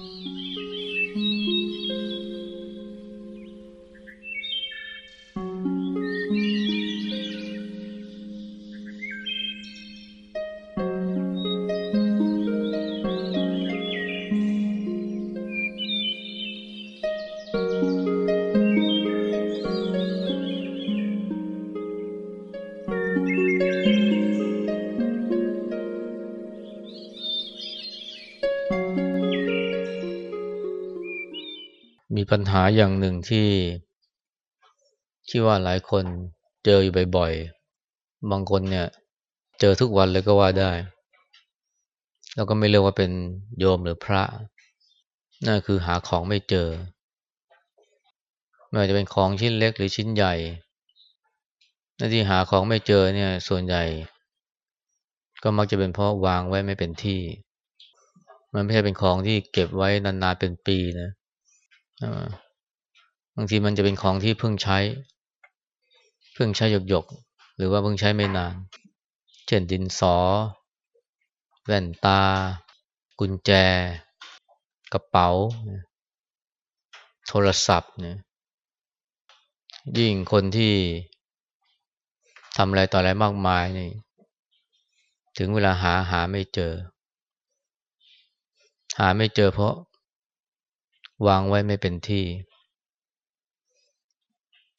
มี ปัญหาอย่างหนึ่งที่ที่ว่าหลายคนเจออยู่บ่อยๆ บางคนเนี่ย เจอทุกวันเลยก็ว่าได้ แล้วก็ไม่เรียกว่าเป็นโยมหรือพระ นั่นคือหาของไม่เจอ ไม่ว่าจะเป็นของชิ้นเล็กหรือชิ้นใหญ่หน้าที่หาของไม่เจอเนี่ย ส่วนใหญ่ ก็มักจะเป็นเพราะวางไว้ไม่เป็นที่ มันไม่ใช่เป็นของที่เก็บไว้นานๆเป็นปีนะ บางทีมันจะเป็นของที่เพิ่งใช้ เพิ่งใช้หยกๆหรือว่าเพิ่งใช้ไม่นาน เช่นดินสอ แว่นตา กุญแจ กระเป๋า โทรศัพท์เนี่ยยิ่งคนที่ทำอะไรต่ออะไรมากมายนี่ ถึงเวลาหาหาไม่เจอ หาไม่เจอเพราะ วางไว้ไม่เป็นที่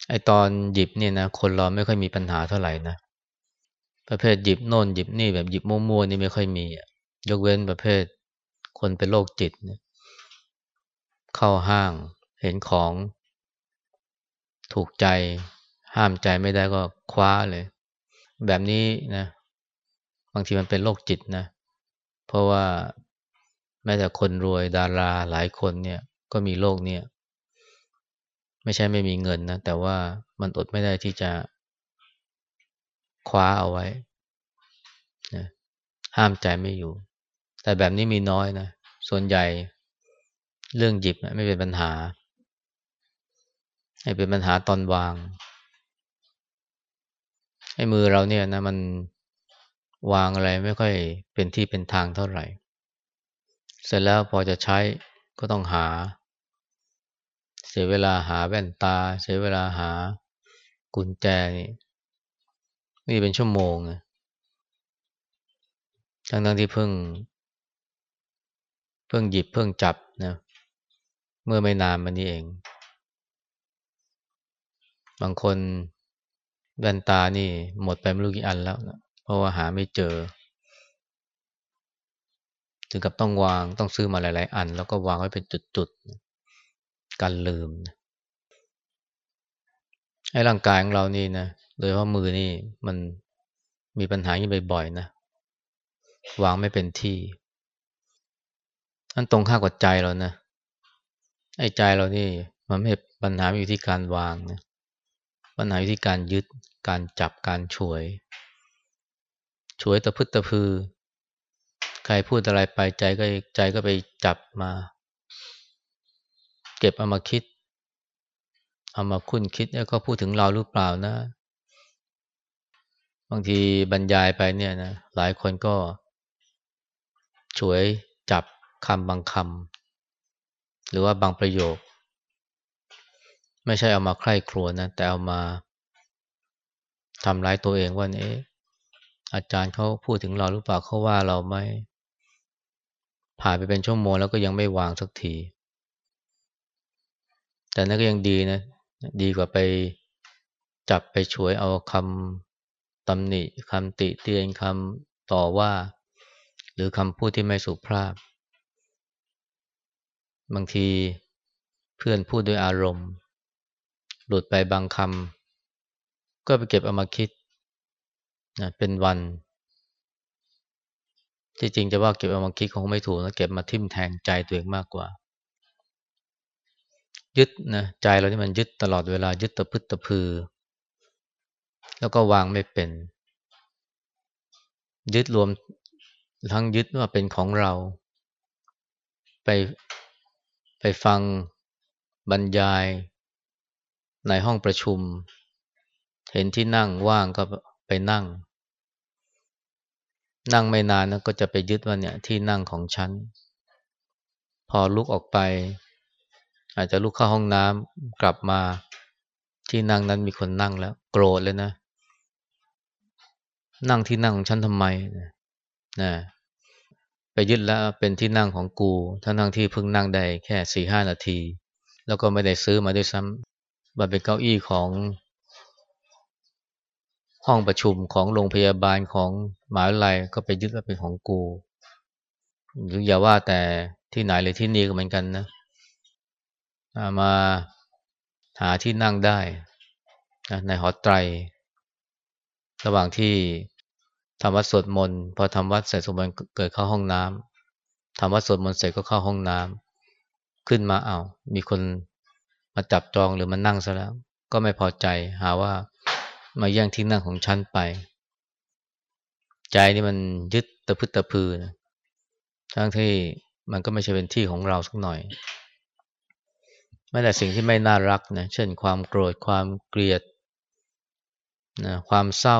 ไอตอนหยิบเนี่ยนะคนเราไม่ค่อยมีปัญหาเท่าไหร่นะ ประเภทหยิบโน่นหยิบนี่แบบหยิบมั่วๆนี่ไม่ค่อยมียกเว้นประเภท คนเป็นโรคจิตเนี่ยเข้าห้างเห็นของ ถูกใจ ห้ามใจไม่ได้ก็คว้าเลย แบบนี้นะบางทีมันเป็นโรคจิตนะ เพราะว่าแม้แต่คนรวยดาราหลายคนเนี่ย ก็มีโรคเนี่ยไม่ใช่ไม่มีเงินนะ แต่ว่ามันอดไม่ได้ที่จะคว้าเอาไว้นะห้ามใจไม่อยู่ แต่แบบนี้มีน้อยนะ ส่วนใหญ่เรื่องหยิบไม่เป็นปัญหาให้เป็นปัญหาตอนวาง ให้มือเราเนี่ยนะ มันวางอะไรไม่ค่อยเป็นที่เป็นทางเท่าไหร่ เสร็จแล้วพอจะใช้ก็ต้องหา เสียเวลาหาแว่นตา เสียเวลาหากุญแจนี่นี่เป็นชั่วโมงทั้งทั้งที่เพิ่ง เพิ่งหยิบเพิ่งจับนะ เมื่อไม่นานมานี้เอง บางคนแว่นตานี่หมดไปไม่รู้กี่อันแล้วนะเพราะว่าหาไม่เจอ ถึงกับต้องวางต้องซื้อมาหลาย ๆ อัน แล้วก็วางไว้เป็นจุดๆ กันลืมไอ้ร่างกายของเรานี่นะโดยเฉพาะมือนี่มันมีปัญหาอย่บ่อยๆนะวางไม่เป็นที่อันตรงข้ากับใจเรานะไอ้ใจเรานี่มันไม่ปัญหาอยู่ที่การวางนะปัญหาอยู่ที่การยึดการจับการฉวยฉวยตะพึดตะพือ ใครพูดอะไรไปใจก็ใจก็ไปจับมา เก็บเอามาคิด เอามาคุ้นคิดแล้วก็พูดถึงเราหรือเปล่านะ บางทีบรรยายไปเนี่ยนะหลายคนก็ช่วยจับคำบางคำหรือว่าบางประโยค ไม่ใช่เอามาใคร่ครวญนะ แต่เอามาทำร้ายตัวเองว่าเนี่อาจารย์เขาพูดถึงเราหรือเปล่าเขาว่าเราไหมผ่านไปเป็นชั่วโมงแล้วก็ยังไม่วางสักที แต่นั่นก็ยังดีนะ ดีกว่าไปจับไปช่วยเอาคำตำหนิคำติเตียนคำต่อว่า หรือคำพูดที่ไม่สุภาพ บางทีเพื่อนพูดด้วยอารมณ์ หลุดไปบางคำก็ไปเก็บเอามาคิดนะเป็นวัน ที่จริงจะว่าเก็บเอามาคิดคงไม่ถูกนะเก็บมาทิ่มแทงใจตัวเองมากกว่า ยึดนะใจเราที่มันยึดตลอดเวลายึดตะพึดตะพือ แล้วก็วางไม่เป็น ยึดรวมทั้งยึดว่าเป็นของเรา ไปไปฟังบรรยายในห้องประชุม เห็นที่นั่งว่างก็ไปนั่ง นั่งไม่นานนะก็จะไปยึดว่าเนี่ยที่นั่งของฉัน พอลุกออกไป อาจจะลุกเข้าห้องน้ำกลับมาที่นั่งนั้นมีคนนั่งแล้ว โกรธเลยนะ นั่งที่นั่งของฉันทำไมนะไปยึดแล้วเป็นที่นั่งของกูทั้งนั่งที่เพิ่งนั่งได้แค่สี่ห้านาที แล้วก็ไม่ได้ซื้อมาด้วยซ้ำมันเป็นเก้าอี้ของ ห้องประชุมของโรงพยาบาลของหมหาวิทยาลัยก็ไปยึดว่าเป็นของกูหรืออย่าว่าแต่ที่ไหนเลยที่นี่ก็เหมือนกันนะ มาหาที่นั่งได้ในหอไตร ระหว่างที่ทำวัดสวดมนต์พอทำวัดเสร็จสมบูรณ์เกิดเข้าห้องน้ำทำวัดสวดมนต์เสร็จก็เข้าห้องน้ำขึ้นมาเอา้ามีคนมาจับจองหรือมานั่งซะแล้ว ก็ไม่พอใจหาว่ามาแย่งที่นั่งของฉันไป ใจนี่มันยึดตะพึตะพือนะทั้งที่มันก็ไม่ใช่เป็นที่ของเราสักหน่อย แม้แต่สิ่งที่ไม่น่ารักนะเช่นความโกรธความเกลียดนะความเศร้า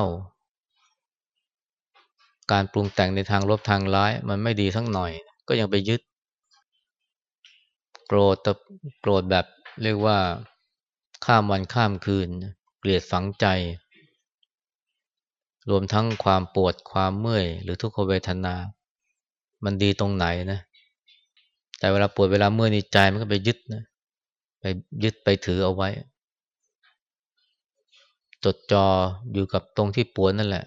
การปรุงแต่งในทางลบทางร้าย มันไม่ดีทั้งหน่อย ก็ยังไปยึด โกรธโกรธแบบเรียกว่าข้ามวันข้ามคืน เกลียดฝังใจ รวมทั้งความปวดความเมื่อย หรือทุกขเวทนา มันดีตรงไหนนะ แต่เวลาปวดเวลาเมื่อยในใจมันก็ไปยึดนะ ไปยึดไปถือเอาไว้ จดจออยู่กับตรงที่ปวดนั่นแหละ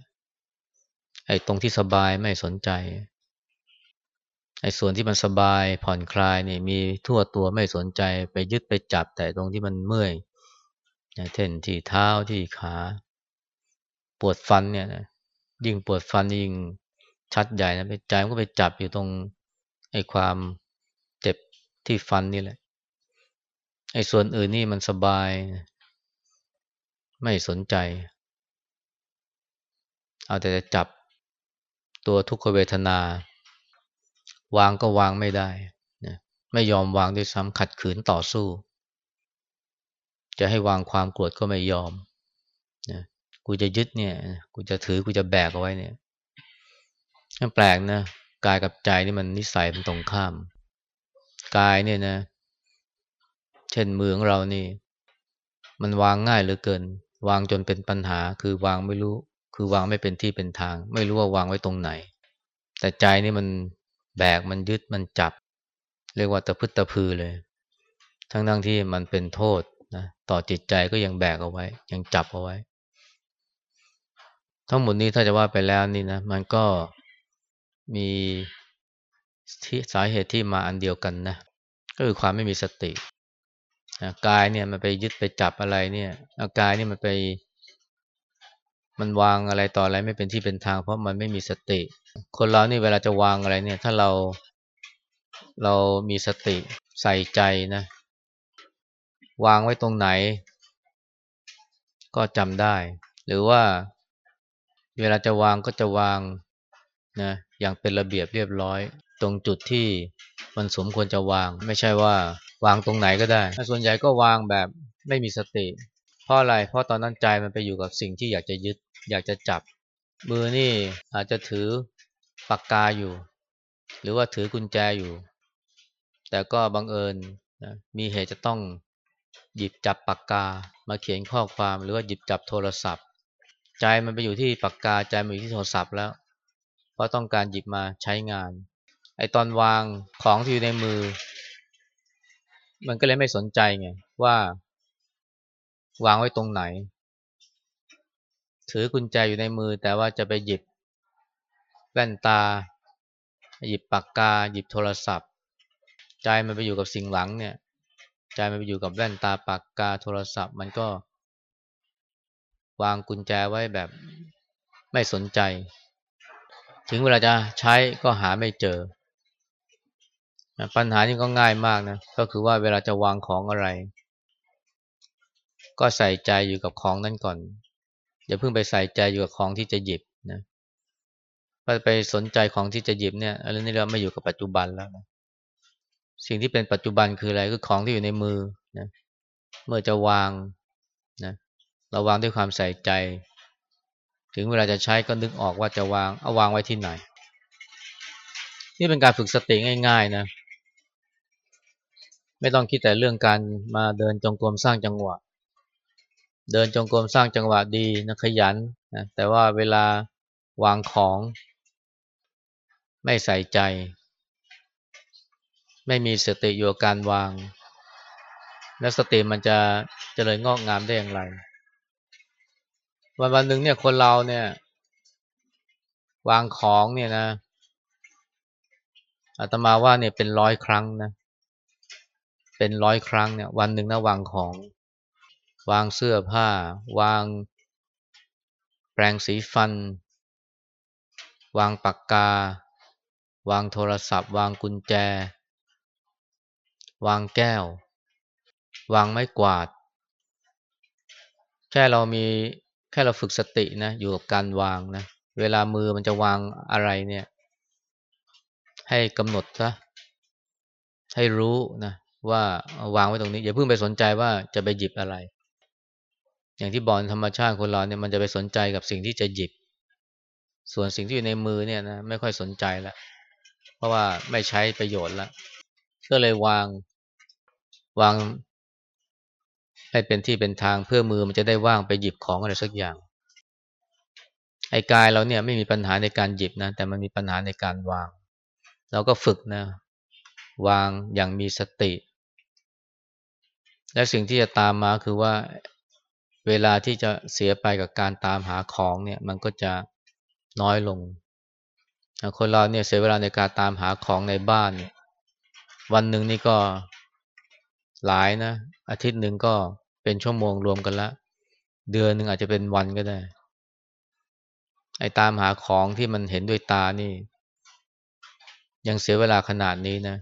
ไอ้ตรงที่สบายไม่สนใจ ไอ้ส่วนที่มันสบายผ่อนคลายนี่มีทั่วตัวไม่สนใจ ไปยึดไปจับแต่ตรงที่มันเมื่อยอย่างเช่นที่เท้าที่ขาปวดฟันเนี่ยนะยิ่งปวดฟันยิ่งชัดใหญ่นะไปใจมันก็ไปจับอยู่ตรงไอ้ความเจ็บที่ฟันนี่แหละ ไอ้ส่วนอื่นนี่มันสบาย ไม่สนใจ เอาแต่จะจับตัวทุกขเวทนา วางก็วางไม่ได้นะไม่ยอมวางด้วยซ้ำขัดขืนต่อสู้ จะให้วางความโกรธก็ไม่ยอมนะกูจะยึดเนี่ย กูจะถือกูจะแบกเอาไว้เนี่ยแปลกนะกายกับใจนี่มันนิสัยเป็นตรงข้าม กายเนี่ยนะ เช่นมือของเรานี่ มันวางง่ายเหลือเกิน วางจนเป็นปัญหา คือวางไม่รู้ คือวางไม่เป็นที่เป็นทาง ไม่รู้ว่าวางไว้ตรงไหน แต่ใจนี่มันแบกมันยึดมันจับ เรียกว่าตะพึตะพือเลย ทั้งทั้งที่มันเป็นโทษนะต่อจิตใจก็ยังแบกเอาไว้ ยังจับเอาไว้ ทั้งหมดนี้ถ้าจะว่าไปแล้วนี่นะ มันก็มีที่สาเหตุที่มาอันเดียวกันนะ ก็คือความไม่มีสติ กายเนี่ยมันไปยึดไปจับอะไรเนี่ยอากายเนี่ยมันไป มันวางอะไรต่ออะไรไม่เป็นที่เป็นทาง เพราะมันไม่มีสติ คนเรานี่เวลาจะวางอะไรเนี่ย ถ้าเราเรามีสติใส่ใจนะ วางไว้ตรงไหน ก็จำได้ หรือว่าเวลาจะวางก็จะวางนะอย่างเป็นระเบียบเรียบร้อย ตรงจุดที่มันสมควรจะวาง ไม่ใช่ว่า วางตรงไหนก็ได้ ส่วนใหญ่ก็วางแบบไม่มีสติ เพราะอะไร เพราะตอนนั้นใจมันไปอยู่กับสิ่งที่อยากจะยึด อยากจะจับ มือนี่อาจจะถือปากกาอยู่ หรือว่าถือกุญแจอยู่ แต่ก็บังเอิญนะมีเหตุจะต้องหยิบจับปากกา มาเขียนข้อความหรือว่าหยิบจับโทรศัพท์ ใจมันไปอยู่ที่ปากกาใจมันอยู่ที่โทรศัพท์แล้ว เพราะต้องการหยิบมาใช้งาน ไอตอนวางของที่อยู่ในมือ มันก็เลยไม่สนใจไงว่าวางไว้ตรงไหน ถือกุญแจอยู่ในมือแต่ว่าจะไปหยิบแว่นตา หยิบปากกา หยิบโทรศัพท์ ใจมันไปอยู่กับสิ่งหลังเนี่ย ใจมันไปอยู่กับแว่นตาปากกาโทรศัพท์ มันก็ วางกุญแจไว้แบบไม่สนใจ ถึงเวลาจะใช้ก็หาไม่เจอ ปัญหานี้ก็ง่ายมากนะ ก็คือว่าเวลาจะวางของอะไร ก็ใส่ใจอยู่กับของนั้นก่อน อย่าเพิ่งไปใส่ใจอยู่กับของที่จะหยิบนะไปสนใจของที่จะหยิบเนี่ยอันนี้เราไม่อยู่กับปัจจุบันแล้วนะสิ่งที่เป็นปัจจุบันคืออะไรคือของที่อยู่ในมือนะเมื่อจะวางนะเราวางด้วยความใส่ใจ ถึงเวลาจะใช้ก็นึกออกว่าจะวางเอาวางไว้ที่ไหน นี่เป็นการฝึกสติง่าย ๆ นะ ไม่ต้องคิดแต่เรื่องการมาเดินจงกรมสร้างจังหวะ เดินจงกรมสร้างจังหวะดีนะขยันนะแต่ว่าเวลาวางของไม่ใส่ใจ ไม่มีสติอยู่การวาง แล้วสติมันจะจะเจริญงอกงามได้อย่างไร วันวันหนึ่งเนี่ยคนเราเนี่ย วางของเนี่ยนะอาตมาว่าเนี่ยเป็นร้อยครั้งนะ เป็นร้อยครั้งเนี่ยวันหนึ่งนะวางของวางเสื้อผ้า วางแปรงสีฟัน วางปากกา วางโทรศัพท์ วางกุญแจ วางแก้ว วางไม้กวาด แค่เรามีแค่เราฝึกสตินะอยู่กับการวางนะเวลามือมันจะวางอะไรเนี่ย ให้กำหนดซะให้รู้นะ ว่าวางไว้ตรงนี้ อย่าเพิ่งไปสนใจว่าจะไปหยิบอะไร อย่างที่บอกธรรมชาติคนเราเนี่ยมันจะไปสนใจกับสิ่งที่จะหยิบ ส่วนสิ่งที่อยู่ในมือเนี่ยนะไม่ค่อยสนใจแล้วเพราะว่าไม่ใช้ประโยชน์แล้วก็เลยวางวาง ให้เป็นที่เป็นทางเพื่อมือมันจะได้ว่างไปหยิบของอะไรสักอย่างไอ้กายเราเนี่ยไม่มีปัญหาในการหยิบนะแต่มันมีปัญหาในการวาง เราก็ฝึกนะ วางอย่างมีสติ และสิ่งที่จะตามมาคือว่าเวลาที่จะเสียไปกับการตามหาของเนี่ยมันก็จะน้อยลง คนเราเนี่ยเสียเวลาในการตามหาของในบ้านเนี่ยวันหนึ่งนี่ก็หลายนะ อาทิตย์หนึ่งก็เป็นชั่วโมงรวมกันละ เดือนหนึ่งอาจจะเป็นวันก็ได้ ไอ้ตามหาของที่มันเห็นด้วยตานี่ ยังเสียเวลาขนาดนี้นะ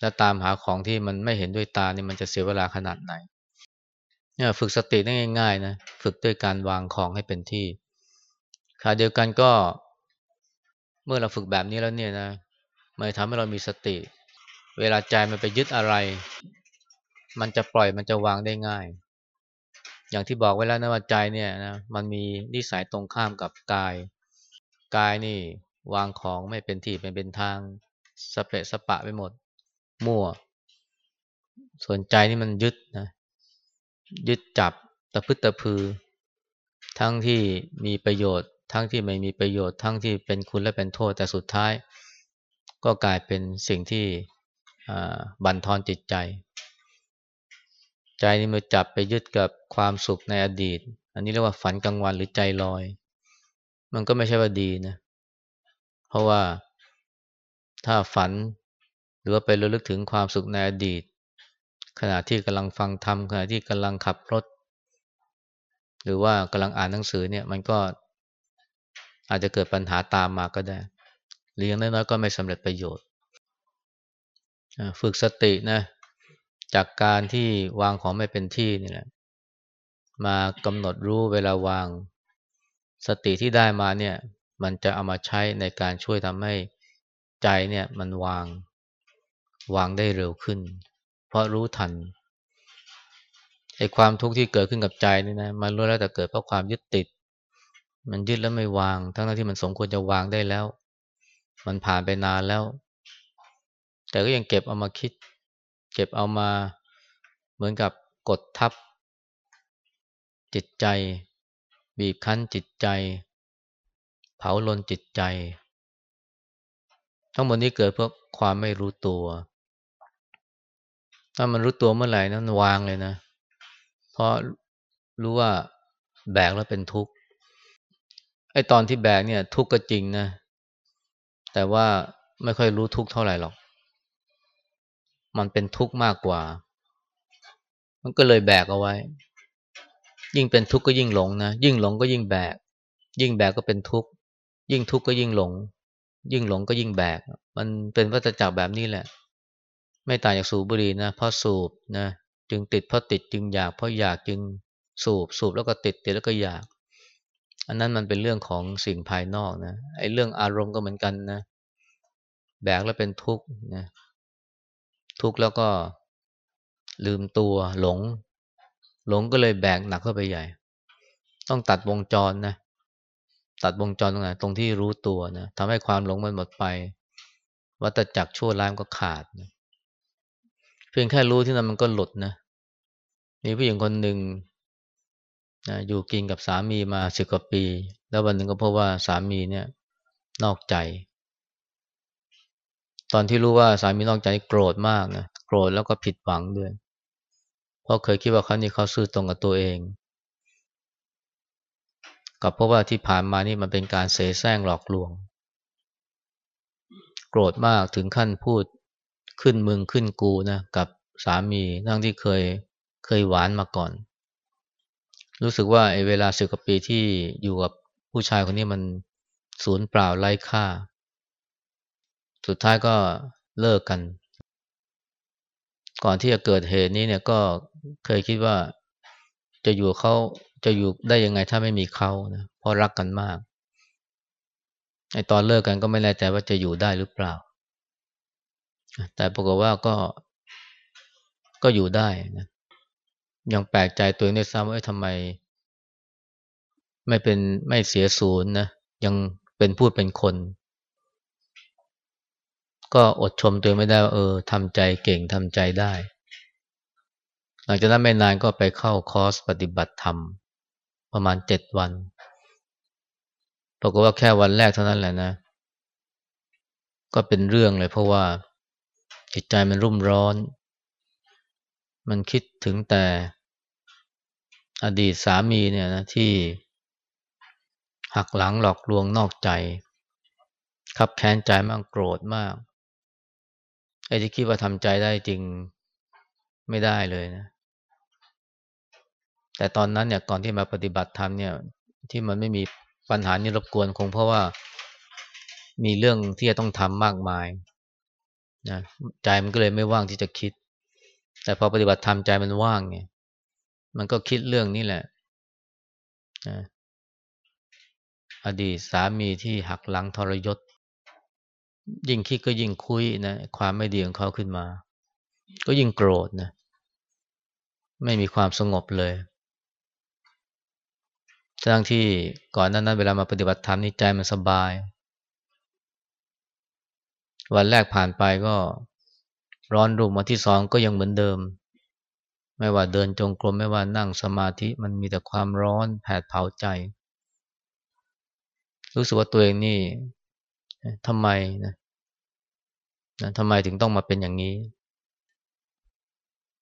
แล้วตามหาของที่มันไม่เห็นด้วยตานี่มันจะเสียเวลาขนาดไหนเนี่ยฝึกสติได้ง่ายๆนะฝึกด้วยการวางของให้เป็นที่ขาเดียวกันก็ เมื่อเราฝึกแบบนี้แล้วเนี่ยนะมันทำให้เรามีสติ เวลาใจมันไปยึดอะไร มันจะปล่อยมันจะวางได้ง่าย อย่างที่บอกไว้แล้วนะว่าใจเนี่ยนะมันมีนิสัยตรงข้ามกับกาย กายนี่วางของไม่เป็นที่เป็นเป็นทางสเปะสปะไปหมด มั่ว ส่วนใจนี่มันยึดนะยึดจับตะพึดตะพือ ทั้งที่มีประโยชน์ ทั้งที่ไม่มีประโยชน์ ทั้งที่เป็นคุณและเป็นโทษ แต่สุดท้าย ก็กลายเป็นสิ่งที่บั่นทอนจิตใจ ใจนี่มาจับไปยึดกับความสุขในอดีต อันนี้เรียกว่าฝันกลางวันหรือใจลอย มันก็ไม่ใช่ว่าดีนะ เพราะว่าถ้าฝัน หรือว่าไประลึกถึงความสุขในอดีต ขณะที่กำลังฟังธรรมขณะที่กำลังขับรถ หรือว่ากำลังอ่านหนังสือเนี่ยมันก็อาจจะเกิดปัญหาตามมาก็ได้หรือยังน้อยๆก็ไม่สำเร็จประโยชน์ฝึกสตินะจากการที่วางของไม่เป็นที่นี่แหละมากำหนดรู้เวลาวาง สติที่ได้มาเนี่ย มันจะเอามาใช้ในการช่วยทำให้ใจเนี่ยมันวาง วางได้เร็วขึ้น เพราะรู้ทันไอ้ความทุกข์ที่เกิดขึ้นกับใจนี่นะมันรู้แล้วแต่เกิดเพราะความยึดติด มันยึดแล้วไม่วาง ทั้งที่มันสมควรจะวางได้แล้ว มันผ่านไปนานแล้ว แต่ก็ยังเก็บเอามาคิด เก็บเอามาเหมือนกับกดทับ จิตใจ บีบคั้นจิตใจ เผาลนจิตใจ ทั้งหมดนี้เกิดเพราะความไม่รู้ตัว ถ้ามันรู้ตัวเมื่อไหร่นั้นวางเลยนะ เพราะรู้ว่าแบกแล้วเป็นทุกข์ ไอ้ตอนที่แบกเนี่ย ทุกข์ก็จริงนะ แต่ว่าไม่ค่อยรู้ทุกข์เท่าไหร่หรอก มันเป็นทุกข์มากกว่า มันก็เลยแบกเอาไว้ ยิ่งเป็นทุกข์ก็ยิ่งหลงนะ ยิ่งหลงก็ยิ่งแบก ยิ่งแบกก็เป็นทุกข์ ยิ่งทุกข์ก็ยิ่งหลง ยิ่งหลงก็ยิ่งแบก มันเป็นวัฏจักรแบบนี้แหละ ไม่ต่างจากสูบบุหรี่นะเพราะสูบนะจึงติดเพราะติดจึงอยากเพราะอยากจึงสูบสูบแล้วก็ติดติดแล้วก็อยาก อันนั้นมันเป็นเรื่องของสิ่งภายนอกนะไอ้เรื่องอารมณ์ก็เหมือนกันนะแบกแล้วเป็นทุกข์นะทุกข์แล้วก็ลืมตัวหลง หลงก็เลยแบกหนักเข้าไปใหญ่ ต้องตัดวงจรนะตัดวงจรตรงไหนตรงที่รู้ตัวนะทำให้ความหลงมันหมดไป วัตจักรชั่วร้ายก็ขาดนะ พียงแค่รู้ที่นั้นมันก็หลุดนะ มีผู้หญิงคนหนึ่งนะอยู่กินกับสามีมาสิบกว่าปี แล้ววันหนึ่งก็พบว่าสามีเนี่ยนอกใจ ตอนที่รู้ว่าสามีนอกใจโกรธมากนะโกรธแล้วก็ผิดหวังด้วย เพราะเคยคิดว่าเขานี่เขาซื่อตรงกับตัวเอง กับเพราะว่าที่ผ่านมานี่มันเป็นการเสแสร้งหลอกลวง โกรธมากถึงขั้นพูด ขึ้นมึงขึ้นกูนะกับสามีทั้งที่เคยเคยหวานมาก่อน รู้สึกว่าไอ้เวลาสิบกว่าปีที่อยู่กับผู้ชายคนนี้มันสูญเปล่าไร้ค่า สุดท้ายก็เลิกกัน ก่อนที่จะเกิดเหตุนี้เนี่ยก็เคยคิดว่าจะอยู่เขาจะอยู่ได้ยังไงถ้าไม่มีเขานะเพราะรักกันมากไอตอนเลิกกันก็ไม่แน่ใจว่าจะอยู่ได้หรือเปล่า แต่ปรากฏว่าก็ก็อยู่ได้นะยังแปลกใจตัวเองด้วยซ้ำว่าทำไม ไม่เป็นไม่เสียศูนย์นะยังเป็นพูดเป็นคน ก็อดชมตัวไม่ได้ว่าเออทำใจเก่งทำใจได้ หลังจากนั้นไม่นานก็ไปเข้าคอร์สปฏิบัติธรรม ประมาณเจ็ดวันปรากฏว่าแค่วันแรกเท่านั้นแหละนะ ก็เป็นเรื่องเลยเพราะว่า จิตใจมันรุ่มร้อน มันคิดถึงแต่อดีตสามีเนี่ยนะที่หักหลังหลอกลวงนอกใจ ขับแค้นใจมากโกรธมากไอ้ที่คิดว่าทำใจได้จริงไม่ได้เลยนะ แต่ตอนนั้นเนี่ยก่อนที่มาปฏิบัติธรรมเนี่ย ที่มันไม่มีปัญหานี้รบกวนคงเพราะว่ามีเรื่องที่จะต้องทำมากมาย นะใจมันก็เลยไม่ว่างที่จะคิด แต่พอปฏิบัติธรรมใจมันว่างไงมันก็คิดเรื่องนี้แหละนะอดีตสามีที่หักหลังทรยศ ยิ่งคิดก็ยิ่งคุยนะความไม่ดีของเขาขึ้นมา ก็ยิ่งโกรธนะไม่มีความสงบเลยทั้งที่ก่อนนั้นนั้นเวลามาปฏิบัติธรรมนี่ใจมันสบาย วันแรกผ่านไปก็ร้อนรุ่มวันที่สองก็ยังเหมือนเดิม ไม่ว่าเดินจงกรมไม่ว่านั่งสมาธิมันมีแต่ความร้อนแผดเผาใจ รู้สึกว่าตัวเองนี่ทำไมนะทำไมถึงต้องมาเป็นอย่างนี้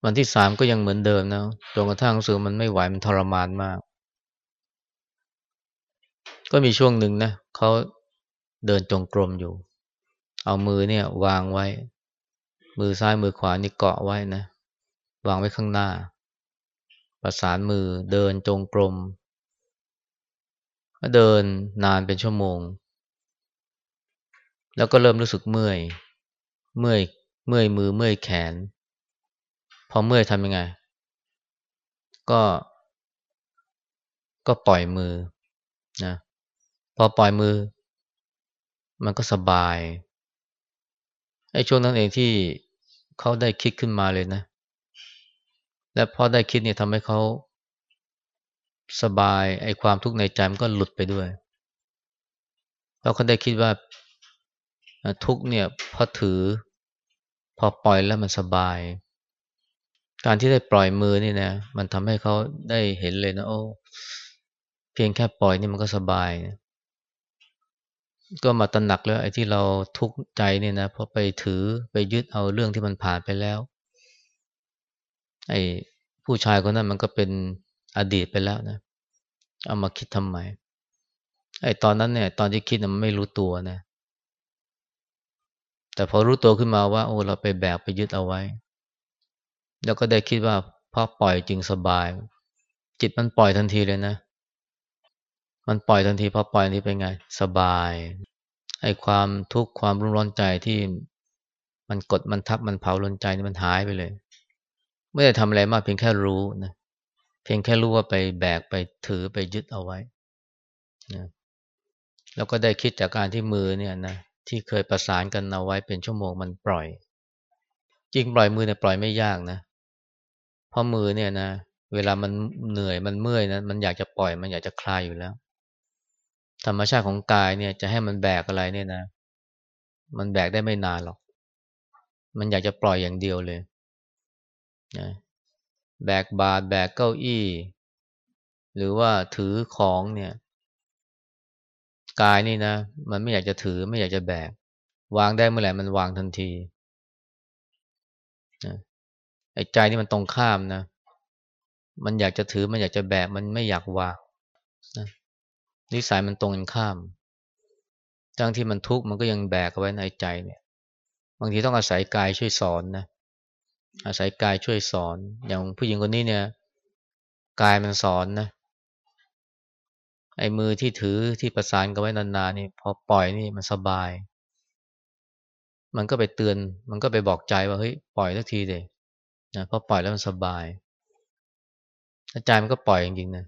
วันที่สามก็ยังเหมือนเดิมนะจนกระทั่งรู้สึกมันไม่ไหวมันทรมานมาก ก็มีช่วงหนึ่งนะเขาเดินจงกรมอยู่ เอามือเนี่ยวางไว้ มือซ้ายมือขวานี่เกาะไว้นะ วางไว้ข้างหน้า ประสานมือเดินจงกรมเดินนานเป็นชั่วโมง แล้วก็เริ่มรู้สึกเมื่อย เมื่อย เมื่อยมือเมื่อยแขน พอเมื่อยทำยังไง ก็ ก็ปล่อยมือนะ พอปล่อยมือ มันก็สบาย ไอ้ช่วงนั้นเองที่เขาได้คิดขึ้นมาเลยนะ และพอได้คิดเนี่ยทำให้เขาสบายไอ้ความทุกข์ในใจมันก็หลุดไปด้วยแล้วเขาได้คิดว่าทุกเนี่ยพอถือ พอปล่อยแล้วมันสบาย การที่ได้ปล่อยมือนี่นะมันทำให้เขาได้เห็นเลยนะโอ้เพียงแค่ปล่อยนี่มันก็สบายนะ ก็มาตระหนักแล้วไอ้ที่เราทุกข์ใจเนี่ยนะพราะไปถือไปยึดเอาเรื่องที่มันผ่านไปแล้ว ไอ้ผู้ชายคนนั้นมันก็เป็นอดีตไปแล้วนะ เอามาคิดทำไม ไอ้ตอนนั้นเนี่ย ตอนที่คิดมันไม่รู้ตัวนะ แต่พอรู้ตัวขึ้นมาว่า โอ้เราไปแบกไปยึดเอาไว้ แล้วก็ได้คิดว่าพอปล่อยจึงสบาย จิตมันปล่อยทันทีเลยนะ มันปล่อยทันทีพอปล่อยนี้เป็นไง สบายไอ้ความทุกข์ความรุนร้อนใจที่มันกดมันทับมันเผาลนใจนี่มันหายไปเลย ไม่ได้ทำอะไรมากเพียงแค่รู้นะเพียงแค่รู้ว่าไปแบกไปถือไปยึดเอาไว้นะแล้วก็ได้คิดจากการที่มือเนี่ยนะที่เคยประสานกันเอาไว้เป็นชั่วโมงมันปล่อย จริงปล่อยมือเนี่ยปล่อยไม่ยากนะเพราะมือเนี่ยนะเวลามันเหนื่อยมันเมื่อยนะมันอยากจะปล่อยมันอยากจะคลายอยู่แล้ว ธรรมชาติของกายเนี่ยจะให้มันแบกอะไรเนี่ยนะ มันแบกได้ไม่นานหรอก มันอยากจะปล่อยอย่างเดียวเลยนะแบกบาดแบกเก้าอี้ หรือว่าถือของเนี่ยกายนี่นะ มันไม่อยากจะถือไม่อยากจะแบก วางได้เมื่อไหร่มันวางทันทีนะไอ้ใจนี่มันตรงข้ามนะ มันอยากจะถือมันอยากจะแบก มันไม่อยากวาง นิสัยมันตรงกันข้ามทั้งที่มันทุกข์มันก็ยังแบกเอาไว้ในใจเนี่ย บางทีต้องอาศัยกายช่วยสอนนะ อาศัยกายช่วยสอน อย่างผู้หญิงคนนี้เนี่ย กายมันสอนนะ ไอ้มือที่ถือที่ประสานกันไว้นานๆนี่พอปล่อยนี่มันสบาย มันก็ไปเตือน มันก็ไปบอกใจว่าเฮ้ยปล่อยสักทีเดยนะพอปล่อยแล้วมันสบายใจมันก็ปล่อยจริงๆนะ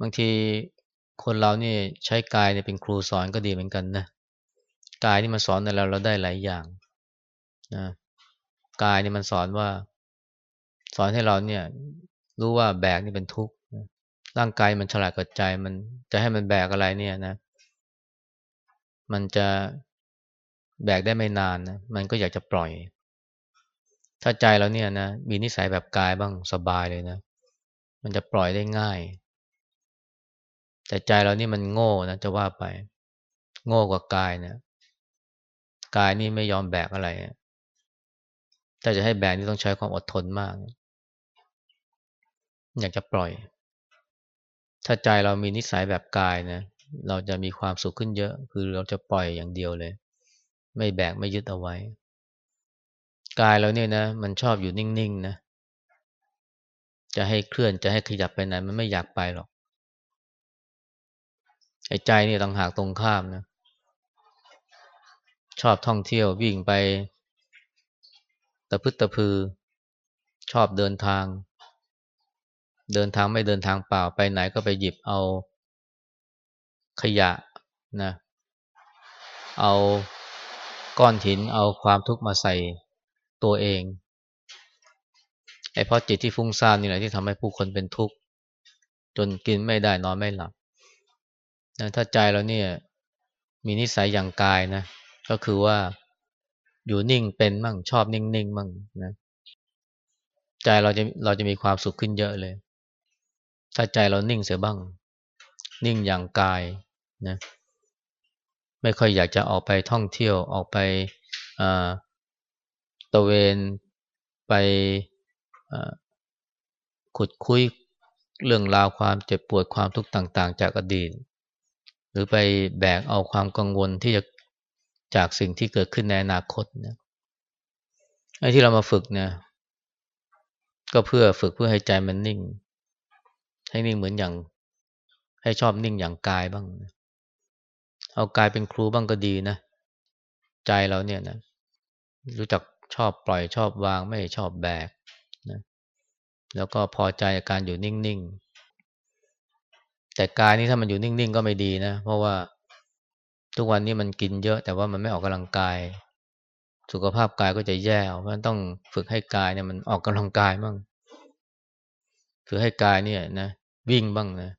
บางที คนเรานี่ใช้กายเนี่ยเป็นครูสอนก็ดีเหมือนกันนะกายนี่มันสอนในเราเราได้หลายอย่างนะกายนี่มันสอนว่า สอนให้เราเนี่ย รู้ว่าแบกนี่เป็นทุกข์ร่างกายมันฉลาดกับใจมันจะให้มันแบกอะไรเนี่ยนะ มันจะแบกได้ไม่นานนะมันก็อยากจะปล่อย ถ้าใจเราเนี่ยนะมีนิสัยแบบกายบ้างสบายเลยนะ มันจะปล่อยได้ง่าย แต่ใจเรานี่มันโง่นะจะว่าไป โง่กว่ากายนะกายนี่ไม่ยอมแบกอะไรถ้าจะให้แบกนี่ต้องใช้ความอดทนมาก อยากจะปล่อย ถ้าใจเรามีนิสัยแบบกายนะเราจะมีความสุขขึ้นเยอะ คือเราจะปล่อยอย่างเดียวเลย ไม่แบกไม่ยึดเอาไว้ กายเราเนี่ยนะมันชอบอยู่นิ่งๆนะ จะให้เคลื่อนจะให้ขยับไปไหนมันไม่อยากไปหรอก ใจเนี่ยต่างหากตรงข้ามนะ ชอบท่องเที่ยววิ่งไปตะพึดตะพือ ชอบเดินทาง เดินทางไม่เดินทางเปล่าไปไหนก็ไปหยิบเอาขยะนะ เอาก้อนหินเอาความทุกข์มาใส่ตัวเองไอ้เพราะจิตที่ฟุ้งซ่านนี่แหละที่ทำให้ผู้คนเป็นทุกข์จนกินไม่ได้นอนไม่หลับ นะถ้าใจเราเนี่ยมีนิสัยอย่างกายนะ ก็คือว่าอยู่นิ่งเป็นมั่งชอบนิ่งๆมั่งนะใจเราจะเราจะมีความสุขขึ้นเยอะเลย ถ้าใจเรานิ่งเสียบ้าง นิ่งอย่างกายนะไม่ค่อยอยากจะออกไปท่องเที่ยวออกไปตะเวนไปขุดคุยเรื่องราวความเจ็บปวดความทุกข์ต่าง ๆ จากอดีต หรือไปแบกเอาความกังวลที่จะจากสิ่งที่เกิดขึ้นในอนาคตนะไอ้ที่เรามาฝึกเนี่ยก็เพื่อฝึกเพื่อให้ใจมันนิ่ง ให้นิ่งเหมือนอย่าง ให้ชอบนิ่งอย่างกายบ้างเอากายเป็นครูบ้างก็ดีนะ ใจเราเนี่ยนะรู้จักชอบปล่อยชอบวางไม่ชอบแบกนะแล้วก็พอใจการอยู่นิ่งๆ แต่กายนี่ถ้ามันอยู่นิ่งๆก็ไม่ดีนะ เพราะว่าทุกวันนี้มันกินเยอะ แต่ว่ามันไม่ออกกำลังกาย สุขภาพกายก็จะแย่เพราะต้องฝึกให้กายเนี่ยมันออกกำลังกายบ้างคือให้กายเนี่ยนะวิ่งบ้างนะ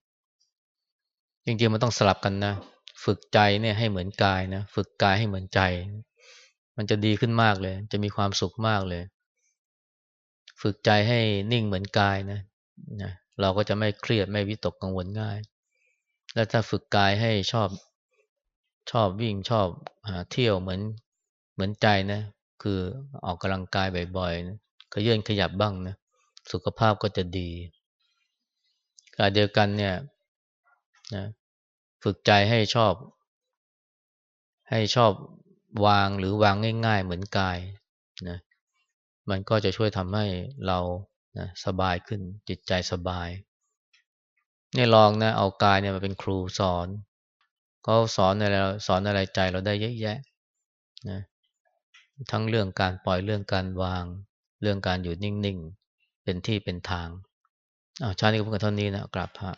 จริงๆมันต้องสลับกันนะฝึกใจเนี่ยให้เหมือนกายนะฝึกกายให้เหมือนใจ มันจะดีขึ้นมากเลย จะมีความสุขมากเลย ฝึกใจให้นิ่งเหมือนกายนะนะ เราก็จะไม่เครียดไม่วิตกกังวลง่าย แล้วถ้าฝึกกายให้ชอบชอบวิ่งชอบเที่ยวเหมือนเหมือนใจนะ คือออกกำลังกายบ่อยๆนะก็ยื่นขยับบ้างนะสุขภาพก็จะดีขณะเดียวกันเนี่ยนะฝึกใจให้ชอบ ให้ชอบวางหรือวางง่าย ๆ เหมือนกายนะมันก็จะช่วยทำให้เรา นะสบายขึ้นจิตใจสบายนี่ลองนะเอากายเนี่ยมาเป็นครูสอนเขาสอนอะไรสอนอะไรใจเราได้เยอะแยะนะทั้งเรื่องการปล่อยเรื่องการวาง เรื่องการอยู่นิ่งๆ เป็นที่เป็นทางอาชาตินี้ก็เพิ่งเท่านี้นะกราบพระ